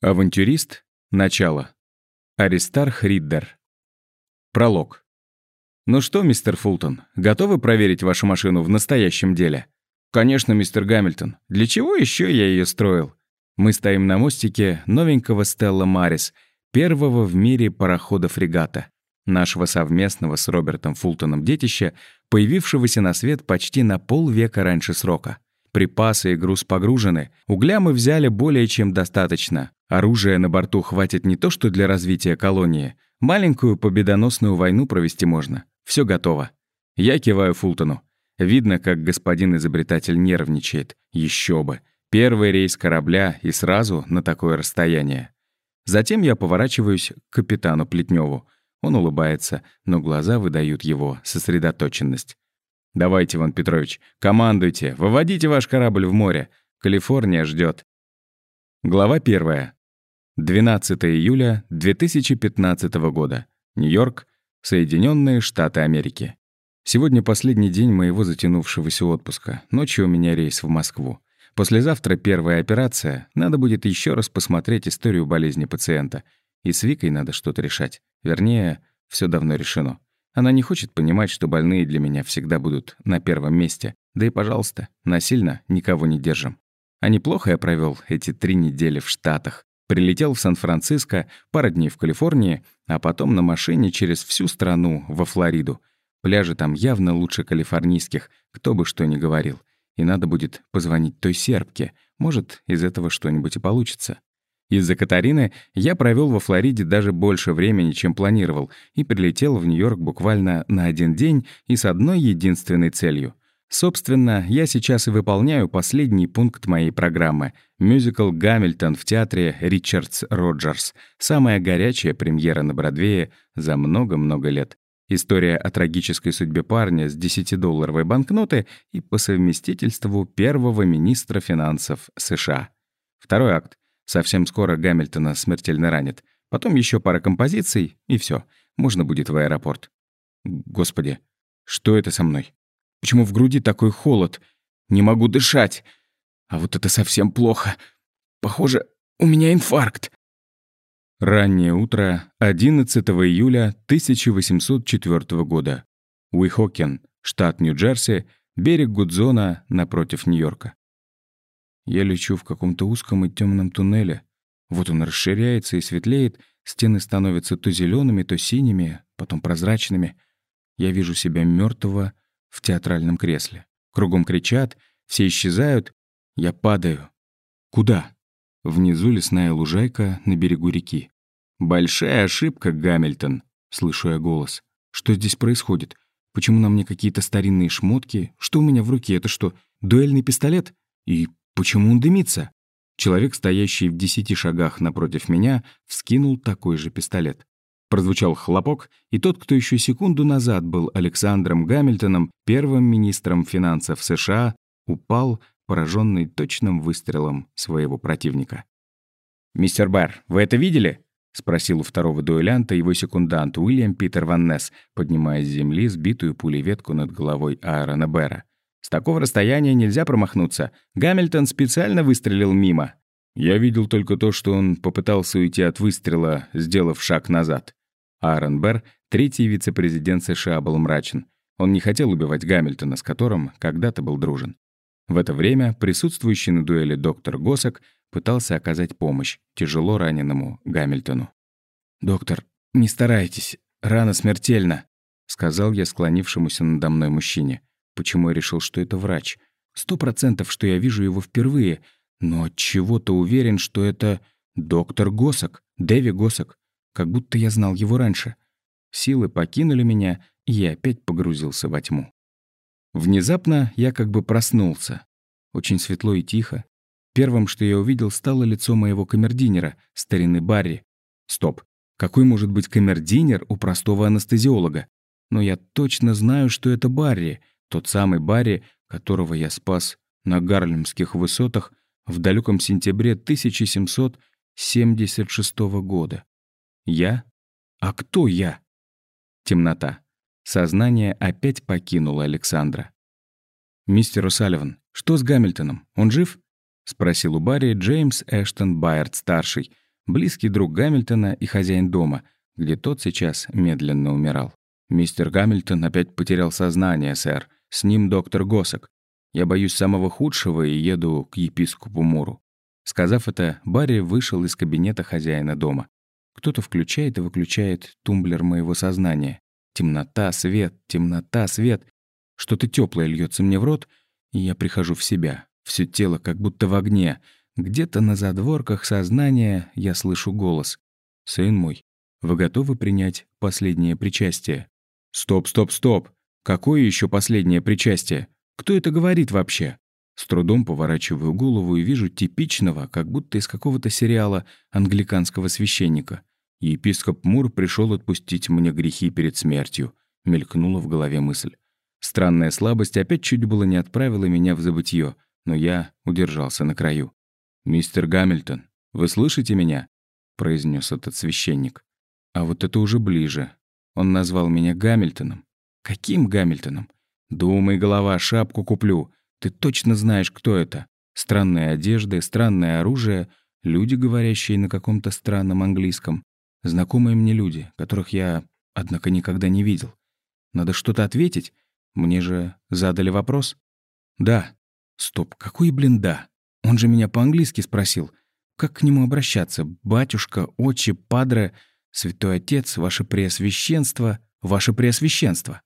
Авантюрист. Начало. Аристарх Риддер. Пролог. «Ну что, мистер Фултон, готовы проверить вашу машину в настоящем деле?» «Конечно, мистер Гамильтон. Для чего еще я ее строил?» Мы стоим на мостике новенького Стелла Марис, первого в мире парохода-фрегата, нашего совместного с Робертом Фултоном детища, появившегося на свет почти на полвека раньше срока. Припасы и груз погружены, угля мы взяли более чем достаточно. Оружия на борту хватит не то что для развития колонии, маленькую победоносную войну провести можно. Все готово. Я киваю Фултону. Видно, как господин изобретатель нервничает. Еще бы. Первый рейс корабля и сразу на такое расстояние. Затем я поворачиваюсь к капитану Плетневу. Он улыбается, но глаза выдают его сосредоточенность. Давайте, Иван Петрович, командуйте, выводите ваш корабль в море. Калифорния ждет. Глава первая. 12 июля 2015 года. Нью-Йорк, Соединенные Штаты Америки. Сегодня последний день моего затянувшегося отпуска. Ночью у меня рейс в Москву. Послезавтра первая операция. Надо будет еще раз посмотреть историю болезни пациента. И с Викой надо что-то решать. Вернее, все давно решено. Она не хочет понимать, что больные для меня всегда будут на первом месте. Да и, пожалуйста, насильно никого не держим. А неплохо я провел эти три недели в Штатах. Прилетел в Сан-Франциско, пара дней в Калифорнии, а потом на машине через всю страну во Флориду. Пляжи там явно лучше калифорнийских, кто бы что ни говорил. И надо будет позвонить той сербке. Может, из этого что-нибудь и получится. Из-за Катарины я провел во Флориде даже больше времени, чем планировал, и прилетел в Нью-Йорк буквально на один день и с одной единственной целью. Собственно, я сейчас и выполняю последний пункт моей программы — мюзикл «Гамильтон» в театре «Ричардс Роджерс». Самая горячая премьера на Бродвее за много-много лет. История о трагической судьбе парня с 10-долларовой банкноты и по совместительству первого министра финансов США. Второй акт Совсем скоро Гамильтона смертельно ранит. Потом еще пара композиций, и все. Можно будет в аэропорт. Господи, что это со мной? Почему в груди такой холод? Не могу дышать. А вот это совсем плохо. Похоже, у меня инфаркт. Раннее утро 11 июля 1804 года. Уихокен, штат Нью-Джерси, берег Гудзона напротив Нью-Йорка. Я лечу в каком-то узком и темном туннеле. Вот он расширяется и светлеет, стены становятся то зелеными, то синими, потом прозрачными. Я вижу себя мертвого в театральном кресле. Кругом кричат, все исчезают. Я падаю. Куда? Внизу лесная лужайка на берегу реки. «Большая ошибка, Гамильтон», — слышу я голос. «Что здесь происходит? Почему на мне какие-то старинные шмотки? Что у меня в руке? Это что, дуэльный пистолет? И Почему он дымится? Человек, стоящий в десяти шагах напротив меня, вскинул такой же пистолет. Прозвучал хлопок, и тот, кто еще секунду назад был Александром Гамильтоном, первым министром финансов США, упал, пораженный точным выстрелом своего противника. «Мистер Барр, вы это видели?» — спросил у второго дуэлянта его секундант Уильям Питер Ван Несс, поднимая с земли сбитую пулей ветку над головой Аарона Бэра. С такого расстояния нельзя промахнуться. Гамильтон специально выстрелил мимо. Я видел только то, что он попытался уйти от выстрела, сделав шаг назад. Аарон Берр, третий вице-президент США, был мрачен. Он не хотел убивать Гамильтона, с которым когда-то был дружен. В это время присутствующий на дуэли доктор Госок пытался оказать помощь тяжело раненому Гамильтону. «Доктор, не старайтесь, рана смертельна», — сказал я склонившемуся надо мной мужчине. Почему я решил, что это врач? Сто процентов, что я вижу его впервые, но от чего-то уверен, что это доктор Госок, Дэви Госок, как будто я знал его раньше. Силы покинули меня, и я опять погрузился во тьму. Внезапно я как бы проснулся. Очень светло и тихо. Первым, что я увидел, стало лицо моего камердинера, старины Барри. Стоп. Какой может быть камердинер у простого анестезиолога? Но я точно знаю, что это Барри, тот самый Барри, которого я спас на Гарлемских высотах в далеком сентябре 1776 года. Я? А кто я? Темнота. Сознание опять покинуло Александра. «Мистер О'Салливан, что с Гамильтоном? Он жив?» — спросил у Барри Джеймс Эштон Байерд-старший, близкий друг Гамильтона и хозяин дома, где тот сейчас медленно умирал. «Мистер Гамильтон опять потерял сознание, сэр. С ним доктор Госок. Я боюсь самого худшего и еду к епископу Муру». Сказав это, Барри вышел из кабинета хозяина дома. Кто-то включает и выключает тумблер моего сознания. Темнота, свет, темнота, свет. Что-то теплое льется мне в рот, и я прихожу в себя. Все тело как будто в огне. Где-то на задворках сознания я слышу голос. «Сын мой, вы готовы принять последнее причастие?» «Стоп, стоп, стоп! Какое еще последнее причастие? Кто это говорит вообще?» С трудом поворачиваю голову и вижу типичного, как будто из какого-то сериала англиканского священника. Епископ Мур пришел отпустить мне грехи перед смертью. Мелькнула в голове мысль. Странная слабость опять чуть было не отправила меня в забытье, но я удержался на краю. «Мистер Гамильтон, вы слышите меня?» — произнес этот священник. А вот это уже ближе. Он назвал меня Гамильтоном. Каким Гамильтоном? Думай, голова, шапку куплю. Ты точно знаешь, кто это. Странные одежды, странное оружие, люди, говорящие на каком-то странном английском. Знакомые мне люди, которых я, однако, никогда не видел. Надо что-то ответить. Мне же задали вопрос. Да. Стоп, какой, блин, да? Он же меня по-английски спросил. Как к нему обращаться? Батюшка, отче, падре, святой отец, ваше преосвященство, ваше преосвященство.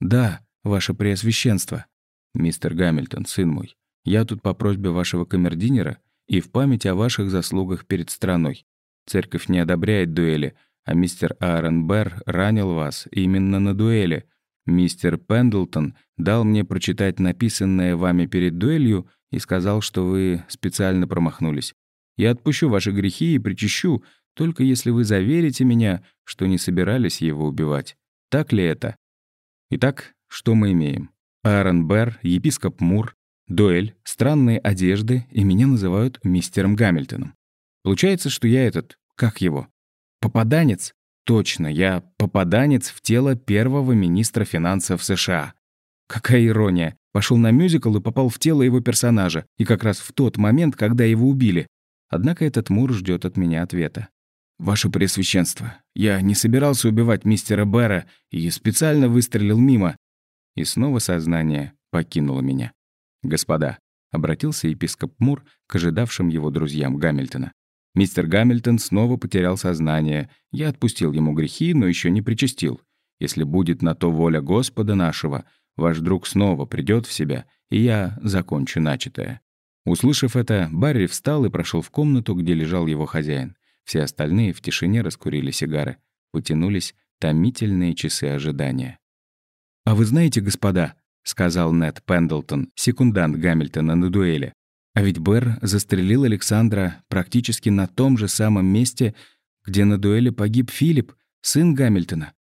Да, ваше преосвященство. Мистер Гамильтон, сын мой, я тут по просьбе вашего камердинера и в память о ваших заслугах перед страной. Церковь не одобряет дуэли, а мистер Аарон Берр ранил вас именно на дуэли. Мистер Пендлтон дал мне прочитать написанное вами перед дуэлью и сказал, что вы специально промахнулись. Я отпущу ваши грехи и причащу, только если вы заверите меня, что не собирались его убивать. Так ли это? Итак, что мы имеем? Аарон Берр, епископ Мур, дуэль, странные одежды, и меня называют мистером Гамильтоном. Получается, что я этот, как его, попаданец? Точно, я попаданец в тело первого министра финансов США. Какая ирония. Пошел на мюзикл и попал в тело его персонажа, и как раз в тот момент, когда его убили. Однако этот Мур ждет от меня ответа. «Ваше Преосвященство, я не собирался убивать мистера Бэра и специально выстрелил мимо». И снова сознание покинуло меня. «Господа», — обратился епископ Мур к ожидавшим его друзьям Гамильтона. Мистер Гамильтон снова потерял сознание. Я отпустил ему грехи, но еще не причастил. Если будет на то воля Господа нашего, ваш друг снова придет в себя, и я закончу начатое». Услышав это, Барри встал и прошел в комнату, где лежал его хозяин. Все остальные в тишине раскурили сигары. Потянулись томительные часы ожидания. «А вы знаете, господа», — сказал Нед Пендлтон, секундант Гамильтона на дуэли, а ведь Бэр застрелил Александра практически на том же самом месте, где на дуэли погиб Филипп, сын Гамильтона.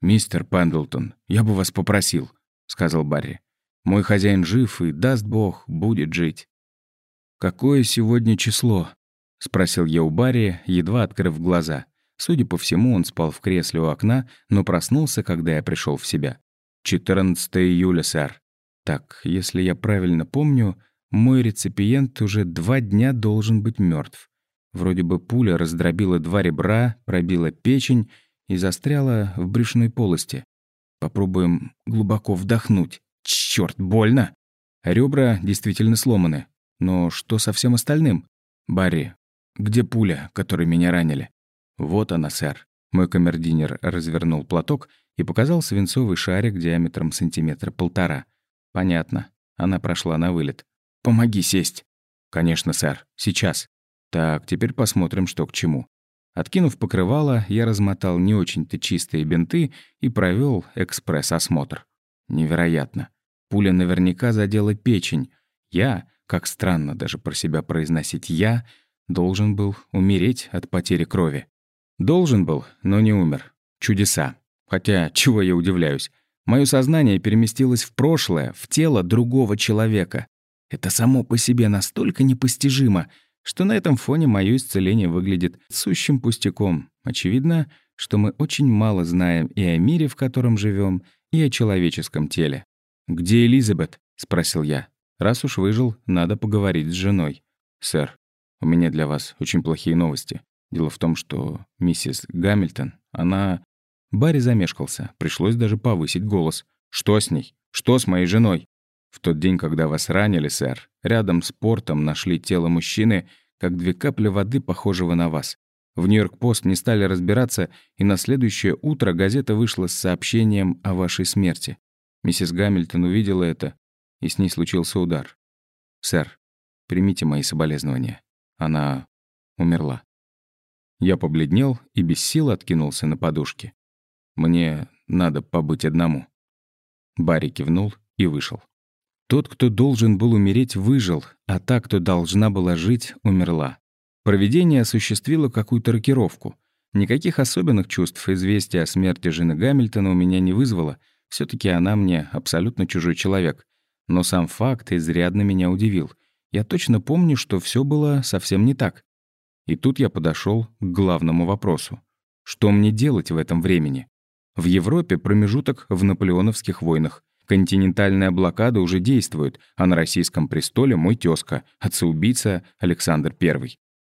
«Мистер Пендлтон, я бы вас попросил», — сказал Барри. «Мой хозяин жив и, даст бог, будет жить». «Какое сегодня число?» — спросил я у Барри, едва открыв глаза. Судя по всему, он спал в кресле у окна, но проснулся, когда я пришел в себя. «14 июля, сэр». Так, если я правильно помню, мой реципиент уже два дня должен быть мертв. Вроде бы пуля раздробила два ребра, пробила печень и застряла в брюшной полости. Попробуем глубоко вдохнуть. Чёрт, больно! Ребра действительно сломаны. Но что со всем остальным? Барри, где пуля, которой меня ранили? Вот она, сэр. Мой камердинер развернул платок и показал свинцовый шарик диаметром сантиметра полтора. Понятно. Она прошла на вылет. «Помоги сесть». «Конечно, сэр. Сейчас». «Так, теперь посмотрим, что к чему». Откинув покрывало, я размотал не очень-то чистые бинты и провел экспресс-осмотр. Невероятно. Пуля наверняка задела печень. Я, как странно даже про себя произносить «я», должен был умереть от потери крови. Должен был, но не умер. Чудеса. Хотя, чего я удивляюсь. Мое сознание переместилось в прошлое, в тело другого человека. Это само по себе настолько непостижимо, что на этом фоне мое исцеление выглядит сущим пустяком. Очевидно, что мы очень мало знаем и о мире, в котором живем, и о человеческом теле. «Где Элизабет?» — спросил я. «Раз уж выжил, надо поговорить с женой». «Сэр, у меня для вас очень плохие новости. Дело в том, что миссис Гамильтон, она... Барри замешкался, пришлось даже повысить голос. «Что с ней? Что с моей женой?» «В тот день, когда вас ранили, сэр, рядом с портом нашли тело мужчины, как две капли воды, похожего на вас. В Нью-Йорк-Пост не стали разбираться, и на следующее утро газета вышла с сообщением о вашей смерти. Миссис Гамильтон увидела это, и с ней случился удар. «Сэр, примите мои соболезнования. Она умерла». Я побледнел и без сил откинулся на подушке. «Мне надо побыть одному». Барри кивнул и вышел. Тот, кто должен был умереть, выжил, а та, кто должна была жить, умерла. Провидение осуществило какую-то рокировку. Никаких особенных чувств известия о смерти жены Гамильтона у меня не вызвало. все таки она мне абсолютно чужой человек. Но сам факт изрядно меня удивил. Я точно помню, что все было совсем не так. И тут я подошел к главному вопросу. Что мне делать в этом времени? В Европе промежуток в наполеоновских войнах. Континентальная блокада уже действует, а на российском престоле мой тезка, отца-убийца Александр I.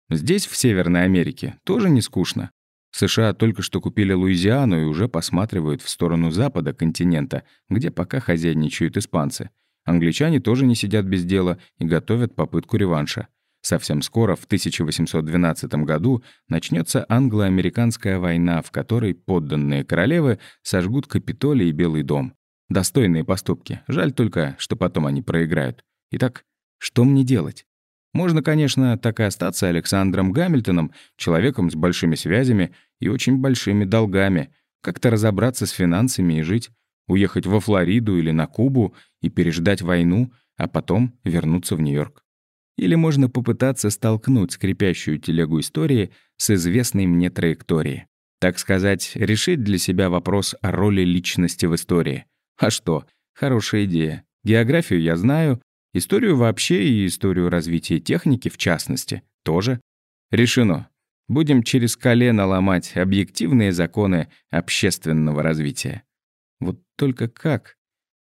Здесь, в Северной Америке, тоже не скучно. США только что купили Луизиану и уже посматривают в сторону запада континента, где пока хозяйничают испанцы. Англичане тоже не сидят без дела и готовят попытку реванша. Совсем скоро, в 1812 году, начнется англо-американская война, в которой подданные королевы сожгут Капитолий и Белый дом. Достойные поступки. Жаль только, что потом они проиграют. Итак, что мне делать? Можно, конечно, так и остаться Александром Гамильтоном, человеком с большими связями и очень большими долгами, как-то разобраться с финансами и жить, уехать во Флориду или на Кубу и переждать войну, а потом вернуться в Нью-Йорк. Или можно попытаться столкнуть скрипящую телегу истории с известной мне траекторией. Так сказать, решить для себя вопрос о роли личности в истории. А что? Хорошая идея. Географию я знаю, историю вообще и историю развития техники в частности тоже. Решено. Будем через колено ломать объективные законы общественного развития. Вот только как?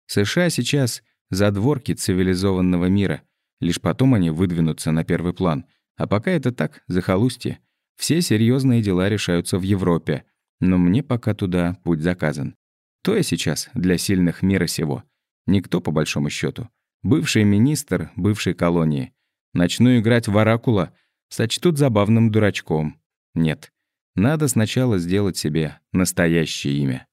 США сейчас — задворки цивилизованного мира — Лишь потом они выдвинутся на первый план. А пока это так, захолустье. Все серьезные дела решаются в Европе. Но мне пока туда путь заказан. То я сейчас для сильных мира сего. Никто, по большому счету. Бывший министр бывшей колонии. Начну играть в оракула, сочтут забавным дурачком. Нет. Надо сначала сделать себе настоящее имя.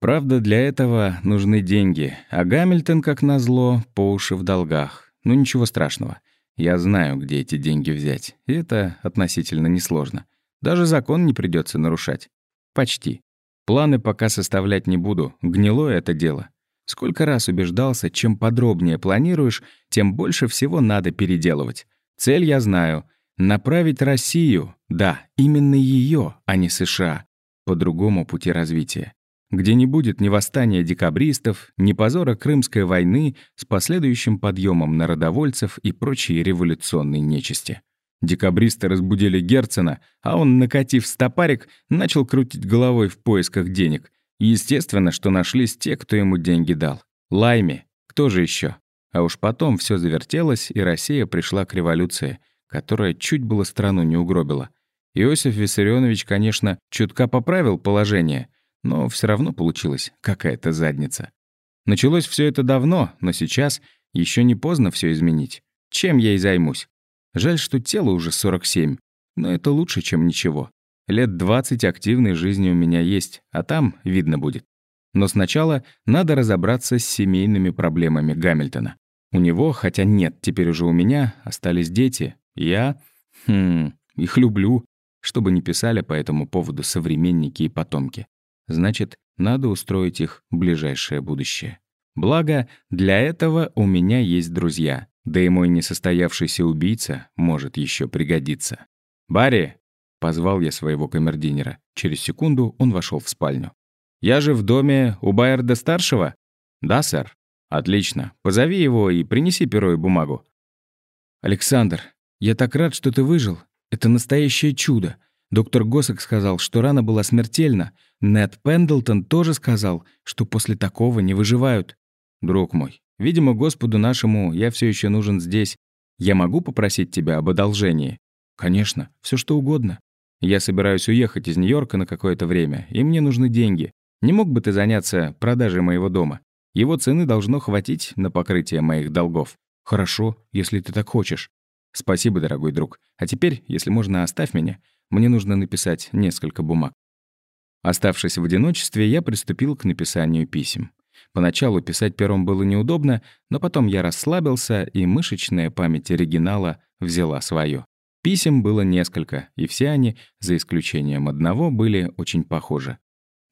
Правда, для этого нужны деньги, а Гамильтон, как назло, по уши в долгах. Ну ничего страшного. Я знаю, где эти деньги взять. И это относительно несложно. Даже закон не придется нарушать. Почти. Планы пока составлять не буду. Гнилое это дело. Сколько раз убеждался, чем подробнее планируешь, тем больше всего надо переделывать. Цель я знаю. Направить Россию, да, именно ее, а не США, по другому пути развития где не будет ни восстания декабристов, ни позора Крымской войны с последующим подъемом народовольцев и прочей революционной нечисти. Декабристы разбудили Герцена, а он, накатив стопарик, начал крутить головой в поисках денег. Естественно, что нашлись те, кто ему деньги дал. Лайми. Кто же еще? А уж потом все завертелось, и Россия пришла к революции, которая чуть было страну не угробила. Иосиф Виссарионович, конечно, чутка поправил положение — но все равно получилась какая-то задница. Началось все это давно, но сейчас еще не поздно все изменить. Чем я и займусь? Жаль, что тело уже 47, но это лучше, чем ничего. Лет 20 активной жизни у меня есть, а там видно будет. Но сначала надо разобраться с семейными проблемами Гамильтона. У него, хотя нет, теперь уже у меня, остались дети. Я, хм, их люблю, чтобы не писали по этому поводу современники и потомки. Значит, надо устроить их ближайшее будущее. Благо, для этого у меня есть друзья, да и мой несостоявшийся убийца может еще пригодиться. «Барри!» — позвал я своего камердинера. Через секунду он вошел в спальню. «Я же в доме у Байерда-старшего?» «Да, сэр». «Отлично. Позови его и принеси перо и бумагу». «Александр, я так рад, что ты выжил. Это настоящее чудо. Доктор Госок сказал, что рана была смертельна. Нед Пендлтон тоже сказал, что после такого не выживают. Друг мой, видимо, Господу нашему я все еще нужен здесь. Я могу попросить тебя об одолжении? Конечно, все что угодно. Я собираюсь уехать из Нью-Йорка на какое-то время, и мне нужны деньги. Не мог бы ты заняться продажей моего дома? Его цены должно хватить на покрытие моих долгов. Хорошо, если ты так хочешь. Спасибо, дорогой друг. А теперь, если можно, оставь меня. Мне нужно написать несколько бумаг. Оставшись в одиночестве, я приступил к написанию писем. Поначалу писать пером было неудобно, но потом я расслабился, и мышечная память оригинала взяла свое. Писем было несколько, и все они, за исключением одного, были очень похожи.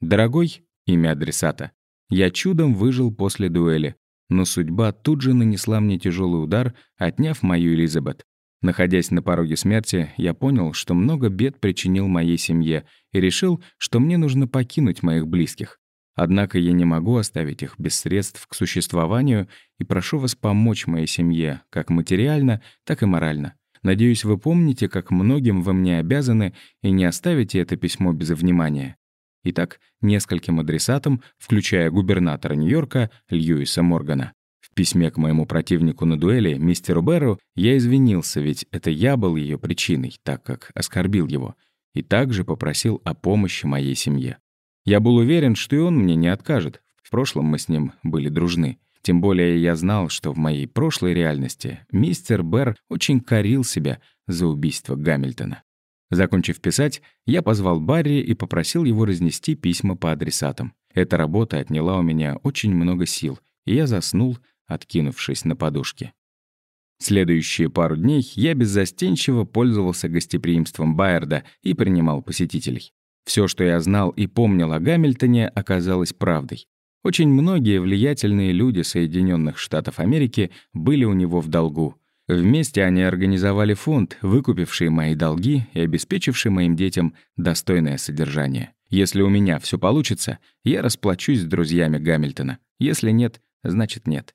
«Дорогой» — имя адресата. Я чудом выжил после дуэли, но судьба тут же нанесла мне тяжелый удар, отняв мою Элизабет. Находясь на пороге смерти, я понял, что много бед причинил моей семье и решил, что мне нужно покинуть моих близких. Однако я не могу оставить их без средств к существованию и прошу вас помочь моей семье, как материально, так и морально. Надеюсь, вы помните, как многим вы мне обязаны, и не оставите это письмо без внимания. Итак, нескольким адресатам, включая губернатора Нью-Йорка Льюиса Моргана. Письме к моему противнику на дуэли, мистеру Берру, я извинился, ведь это я был ее причиной, так как оскорбил его, и также попросил о помощи моей семье. Я был уверен, что и он мне не откажет. В прошлом мы с ним были дружны. Тем более я знал, что в моей прошлой реальности мистер Берр очень корил себя за убийство Гамильтона. Закончив писать, я позвал Барри и попросил его разнести письма по адресатам. Эта работа отняла у меня очень много сил, и я заснул, откинувшись на подушке. Следующие пару дней я беззастенчиво пользовался гостеприимством Байерда и принимал посетителей. Все, что я знал и помнил о Гамильтоне, оказалось правдой. Очень многие влиятельные люди Соединенных Штатов Америки были у него в долгу. Вместе они организовали фонд, выкупивший мои долги и обеспечивший моим детям достойное содержание. Если у меня все получится, я расплачусь с друзьями Гамильтона. Если нет, значит нет.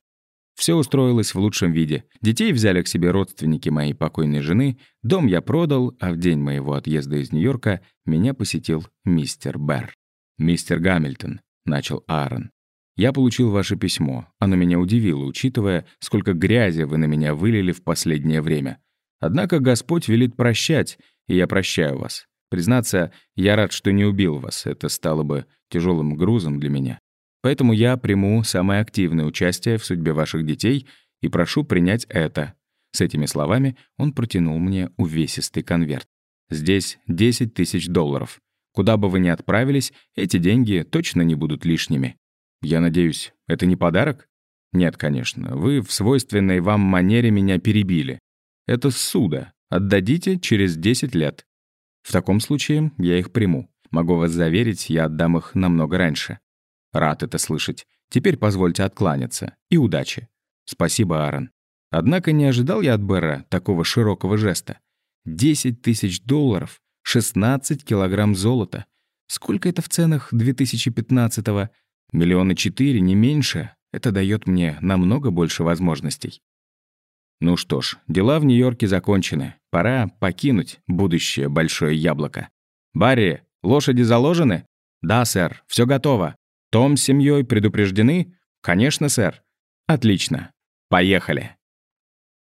Все устроилось в лучшем виде. Детей взяли к себе родственники моей покойной жены, дом я продал, а в день моего отъезда из Нью-Йорка меня посетил мистер Берр. «Мистер Гамильтон», — начал Аарон. Я получил ваше письмо. Оно меня удивило, учитывая, сколько грязи вы на меня вылили в последнее время. Однако Господь велит прощать, и я прощаю вас. Признаться, я рад, что не убил вас. Это стало бы тяжелым грузом для меня. Поэтому я приму самое активное участие в судьбе ваших детей и прошу принять это». С этими словами он протянул мне увесистый конверт. «Здесь 10 тысяч долларов. Куда бы вы ни отправились, эти деньги точно не будут лишними. Я надеюсь, это не подарок? Нет, конечно, вы в свойственной вам манере меня перебили. Это суда. Отдадите через 10 лет. В таком случае я их приму. Могу вас заверить, я отдам их намного раньше. Рад это слышать. Теперь позвольте откланяться. И удачи. Спасибо, Аарон. Однако не ожидал я от Бэра такого широкого жеста. 10 тысяч долларов, 16 килограмм золота. Сколько это в ценах 2015-го? Миллиона четыре, не меньше. Это дает мне намного больше возможностей. Ну что ж, дела в Нью-Йорке закончены. Пора покинуть будущее большое яблоко. Барри, лошади заложены? Да, сэр, все готово. Том с семьей предупреждены? Конечно, сэр. Отлично. Поехали.